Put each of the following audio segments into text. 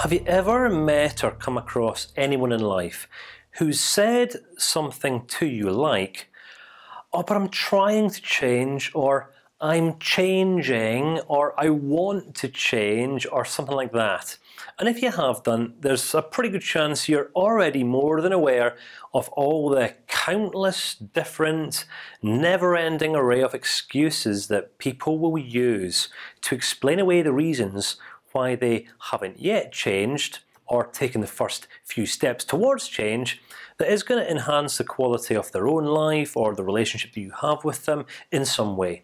Have you ever met or come across anyone in life who said something to you like, "Oh, but I'm trying to change," or "I'm changing," or "I want to change," or something like that? And if you have done, there's a pretty good chance you're already more than aware of all the countless different, never-ending array of excuses that people will use to explain away the reasons why they haven't yet changed or taken the first few steps towards change that is going to enhance the quality of their own life or the relationship that you have with them in some way.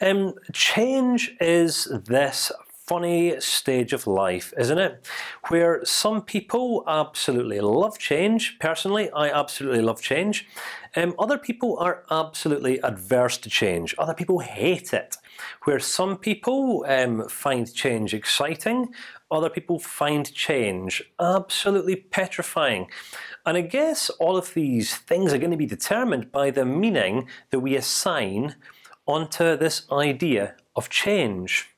Um, change is this funny stage of life, isn't it? Where some people absolutely love change. Personally, I absolutely love change. Um, other people are absolutely adverse to change. Other people hate it. Where some people um, find change exciting, other people find change absolutely petrifying. And I guess all of these things are going to be determined by the meaning that we assign onto this idea of change.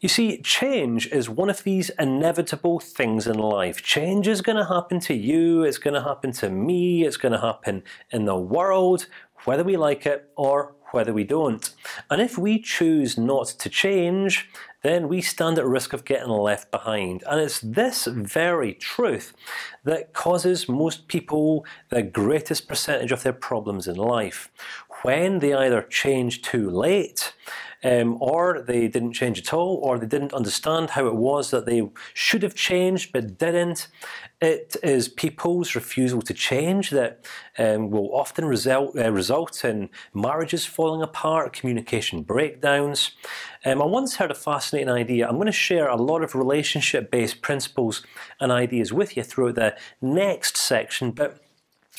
You see, change is one of these inevitable things in life. Change is going to happen to you. It's going to happen to me. It's going to happen in the world, whether we like it or whether we don't. And if we choose not to change, then we stand at risk of getting left behind. And it's this very truth that causes most people the greatest percentage of their problems in life. When they either change too late, um, or they didn't change at all, or they didn't understand how it was that they should have changed but didn't. It is people's refusal to change that um, will often result uh, result in marriages falling apart, communication breakdowns. Um, I once heard a fascinating idea. I'm going to share a lot of relationship-based principles and ideas with you throughout the next section, but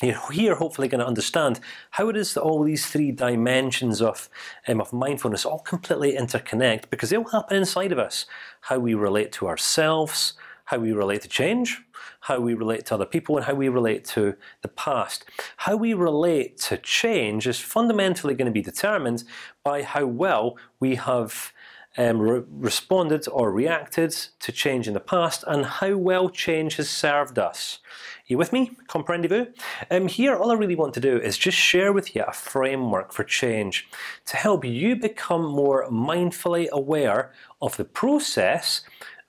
you're here hopefully going to understand how it is that all these three dimensions of um, of mindfulness all completely interconnect because they'll happen inside of us. How we relate to ourselves, how we relate to change, how we relate to other people, and how we relate to the past. How we relate to change is fundamentally going to be determined by how well we have um, re responded or reacted to change in the past, and how well change has served us. You with me? Comprendez-vous? Um, here, all I really want to do is just share with you a framework for change to help you become more mindfully aware of the process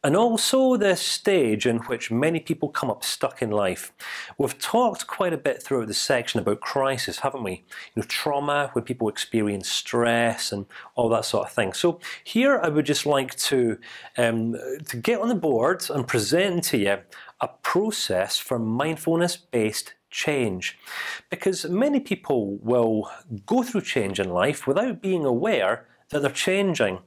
and also the stage in which many people come up stuck in life. We've talked quite a bit throughout the section about crisis, haven't we? You know, trauma when people experience stress and all that sort of thing. So here, I would just like to um, to get on the board and present to you a process for mindfulness-based change, because many people will go through change in life without being aware that they're changing,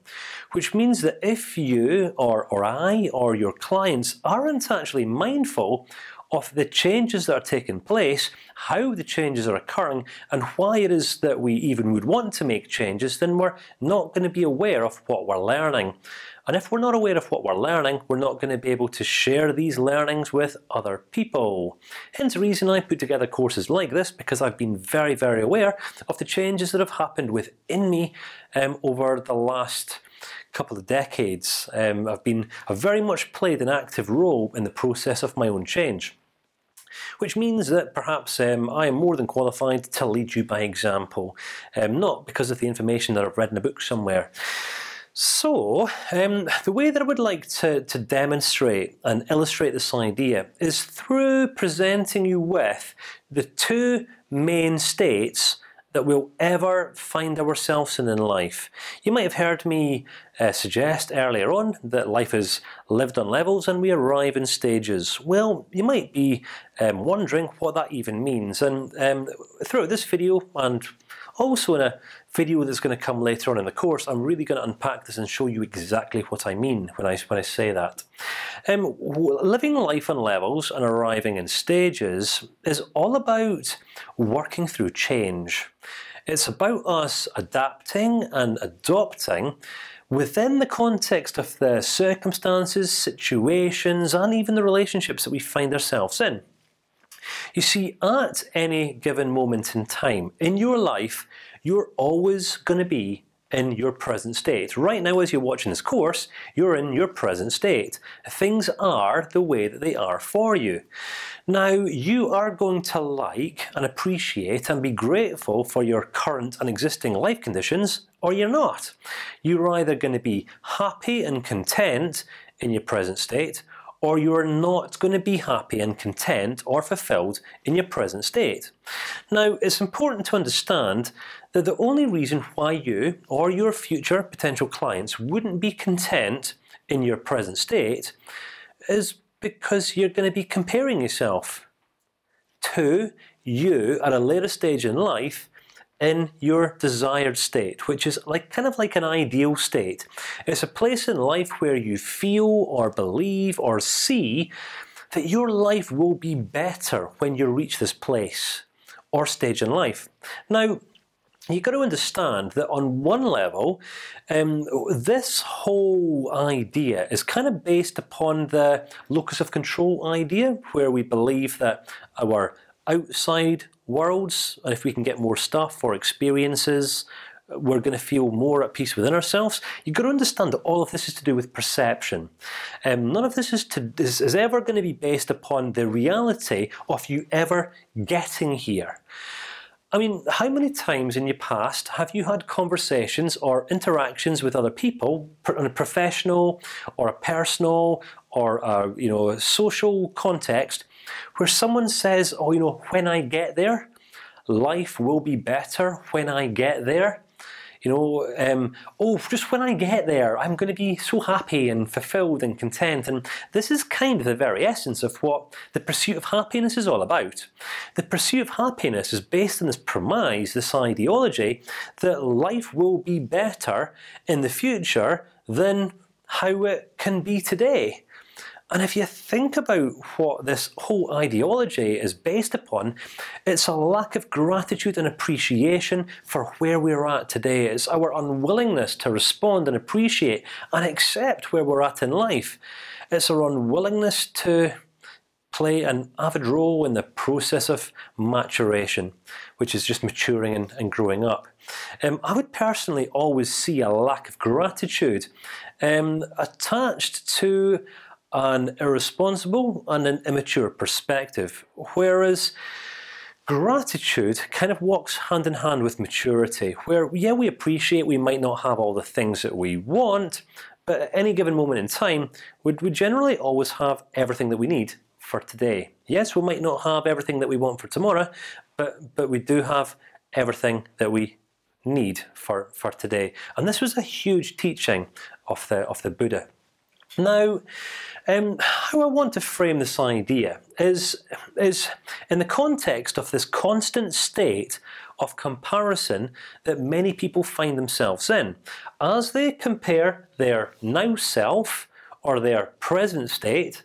which means that if you or or I or your clients aren't actually mindful of the changes that are taking place, how the changes are occurring, and why it is that we even would want to make changes, then we're not going to be aware of what we're learning. And if we're not aware of what we're learning, we're not going to be able to share these learnings with other people. Hence the reason I put together courses like this because I've been very, very aware of the changes that have happened within me um, over the last couple of decades. Um, I've been I've very much played an active role in the process of my own change which means that perhaps um, I am more than qualified to lead you by example, um, not because of the information that I've read in a book somewhere. So, um, the way that I would like to, to demonstrate and illustrate this idea is through presenting you with the two main states that we'll ever find ourselves in in life. You might have heard me uh, suggest earlier on that life is lived on levels and we arrive in stages. Well, you might be um, wondering what that even means, and um, throughout this video and also in a video that's going to come later on in the course, I'm really going to unpack this and show you exactly what I mean when I when I say that. Um, living life on levels and arriving in stages is all about working through change. It's about us adapting and adopting within the context of the circumstances, situations, and even the relationships that we find ourselves in. You see, at any given moment in time in your life, you're always going to be in your present state. Right now, as you're watching this course, you're in your present state. Things are the way that they are for you. Now, you are going to like and appreciate and be grateful for your current and existing life conditions, or you're not. You're either going to be happy and content in your present state, or you are not going to be happy and content or fulfilled in your present state. Now, it's important to understand that the only reason why you or your future potential clients wouldn't be content in your present state is because you're going to be comparing yourself to you at a later stage in life in your desired state, which is like kind of like an ideal state. It's a place in life where you feel or believe or see that your life will be better when you reach this place or stage in life. Now, you got to understand that on one level, um, this whole idea is kind of based upon the locus of control idea, where we believe that our outside worlds, and if we can get more stuff or experiences, we're going to feel more at peace within ourselves. You've got to understand that all of this is to do with perception. Um, none of this is to is, is ever going to be based upon the reality of you ever getting here. I mean, how many times in your past have you had conversations or interactions with other people in a professional or a personal or a, you know a social context where someone says, "Oh, you know, when I get there, life will be better. When I get there." You know, um, oh, just when I get there, I'm going to be so happy and fulfilled and content. And this is kind of the very essence of what the pursuit of happiness is all about. The pursuit of happiness is based on this premise, this ideology that life will be better in the future than how it can be today. And if you think about what this whole ideology is based upon, it's a lack of gratitude and appreciation for where we're at today. It's our unwillingness to respond and appreciate and accept where we're at in life. It's our unwillingness to play an avid role in the process of maturation, which is just maturing and, and growing up. Um, I would personally always see a lack of gratitude um, attached to an irresponsible and an immature perspective, whereas gratitude kind of walks hand in hand with maturity. Where yeah, we appreciate we might not have all the things that we want, but at any given moment in time, we we generally always have everything that we need for today. Yes, we might not have everything that we want for tomorrow, but but we do have everything that we need for for today. And this was a huge teaching of the of the Buddha. Now, um, how I want to frame this idea is is in the context of this constant state of comparison that many people find themselves in, as they compare their now self or their present state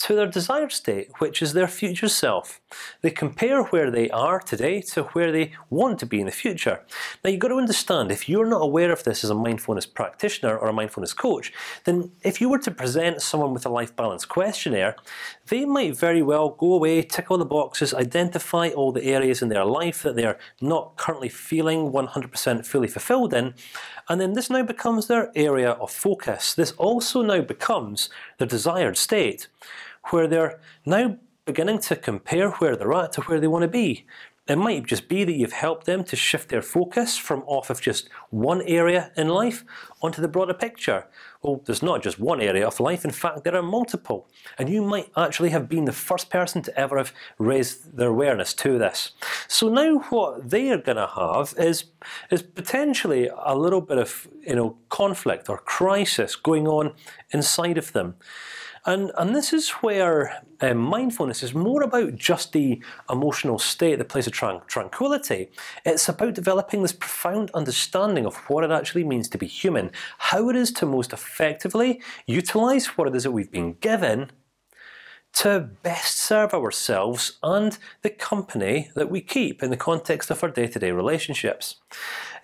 to their desired state, which is their future self. They compare where they are today to where they want to be in the future. Now you've got to understand if you're not aware of this as a mindfulness practitioner or a mindfulness coach, then if you were to present someone with a life balance questionnaire, they might very well go away, tick all the boxes, identify all the areas in their life that they are not currently feeling 100% fully fulfilled in, and then this now becomes their area of focus. This also now becomes their desired state where they're now beginning to compare where they're at to where they want to be. It might just be that you've helped them to shift their focus from off of just one area in life onto the broader picture. Well, there's not just one area of life. In fact, there are multiple, and you might actually have been the first person to ever have raised their awareness to this. So now, what they are going to have is is potentially a little bit of you know conflict or crisis going on inside of them. And and this is where um, mindfulness is more about just the emotional state, the place of tran tranquility. It's about developing this profound understanding of what it actually means to be human, how it is to most effectively utilize what it is that we've been given to best serve ourselves and the company that we keep in the context of our day-to-day -day relationships.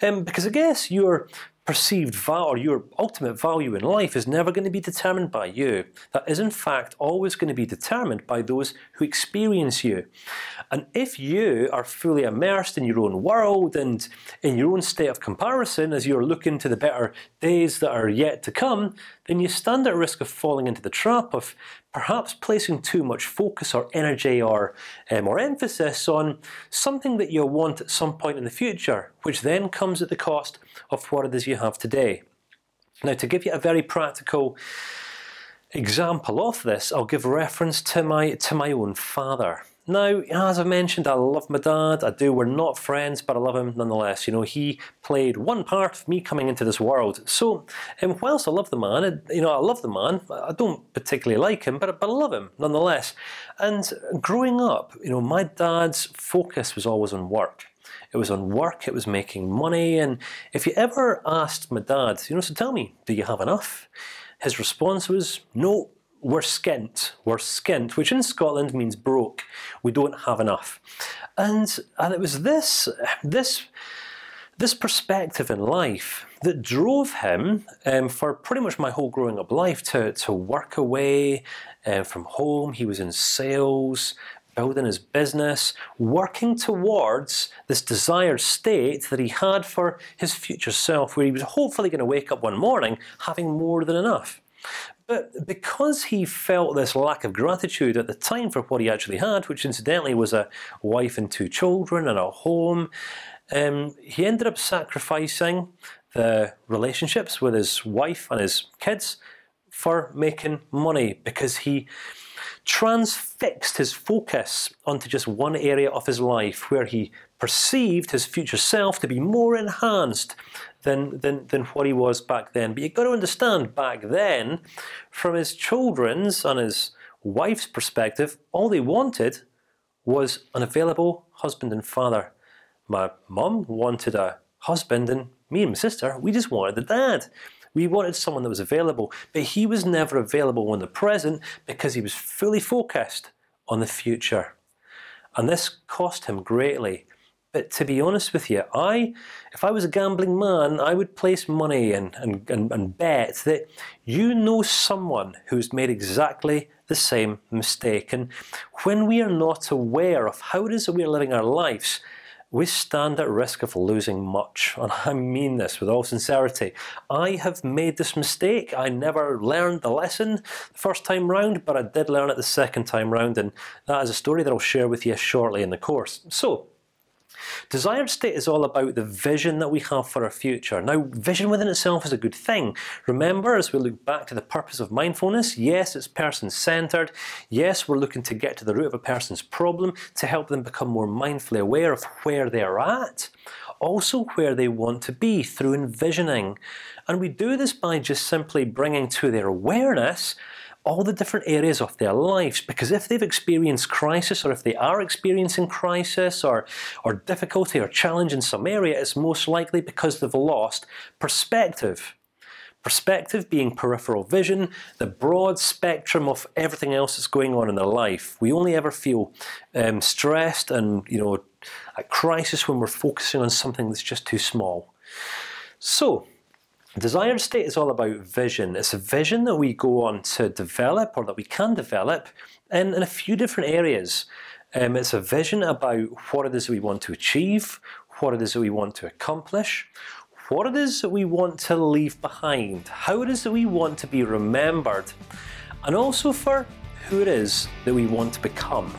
Um, because I guess your perceived value or your ultimate value in life is never going to be determined by you. That is, in fact, always going to be determined by those who experience you. And if you are fully immersed in your own world and in your own state of comparison as you're looking to the better days that are yet to come, then you stand at risk of falling into the trap of perhaps placing too much focus or energy or um, or emphasis on something that you'll want at some point in the future, which then comes at the cost of what it is you have today. Now, to give you a very practical example of this, I'll give reference to my to my own father. Now, as I mentioned, I love my dad. I do. We're not friends, but I love him nonetheless. You know, he played one part of me coming into this world. So, um, whilst I love the man, you know, I love the man. I don't particularly like him, but but I love him nonetheless. And growing up, you know, my dad's focus was always on work. It was on work. It was making money. And if you ever asked my dad, you know, so tell me, do you have enough? His response was, "No, we're skint. We're skint, which in Scotland means broke. We don't have enough, and and it was this this this perspective in life that drove him um, for pretty much my whole growing up life to to work away uh, from home. He was in sales, building his business, working towards this desired state that he had for his future self, where he was hopefully going to wake up one morning having more than enough. But because he felt this lack of gratitude at the time for what he actually had, which incidentally was a wife and two children and a home, um, he ended up sacrificing the relationships with his wife and his kids for making money because he transfixed his focus onto just one area of his life where he perceived his future self to be more enhanced than than than what he was back then. But you've got to understand, back then, from his children's and his wife's perspective, all they wanted was an available husband and father. My mum wanted a husband, and me and my sister, we just wanted the dad. We wanted someone that was available, but he was never available in the present because he was fully focused on the future, and this cost him greatly. But to be honest with you, I, if I was a gambling man, I would place money and and and, and bet that you know someone who's made exactly the same mistake. And when we are not aware of how it is that we are living our lives, we stand at risk of losing much, and I mean this with all sincerity. I have made this mistake. I never learned the lesson the first time round, but I did learn it the second time round, and that is a story that I'll share with you shortly in the course. So. Desired state is all about the vision that we have for our future. Now, vision within itself is a good thing. Remember, as we look back to the purpose of mindfulness, yes, it's person-centered. Yes, we're looking to get to the root of a person's problem to help them become more mindfully aware of where they're at, also where they want to be through envisioning. And we do this by just simply bringing to their awareness all the different areas of their lives. Because if they've experienced crisis, or if they are experiencing crisis, or or difficulty or challenge in some area, it's most likely because they've lost perspective. Perspective being peripheral vision, the broad spectrum of everything else that's going on in their life. We only ever feel um, stressed and you know at crisis when we're focusing on something that's just too small. So Desired state is all about vision. It's a vision that we go on to develop, or that we can develop, in, in a few different areas. Um, it's a vision about what it is that we want to achieve, what it is that we want to accomplish, what it is that we want to leave behind, how it is that we want to be remembered, and also for who it is that we want to become.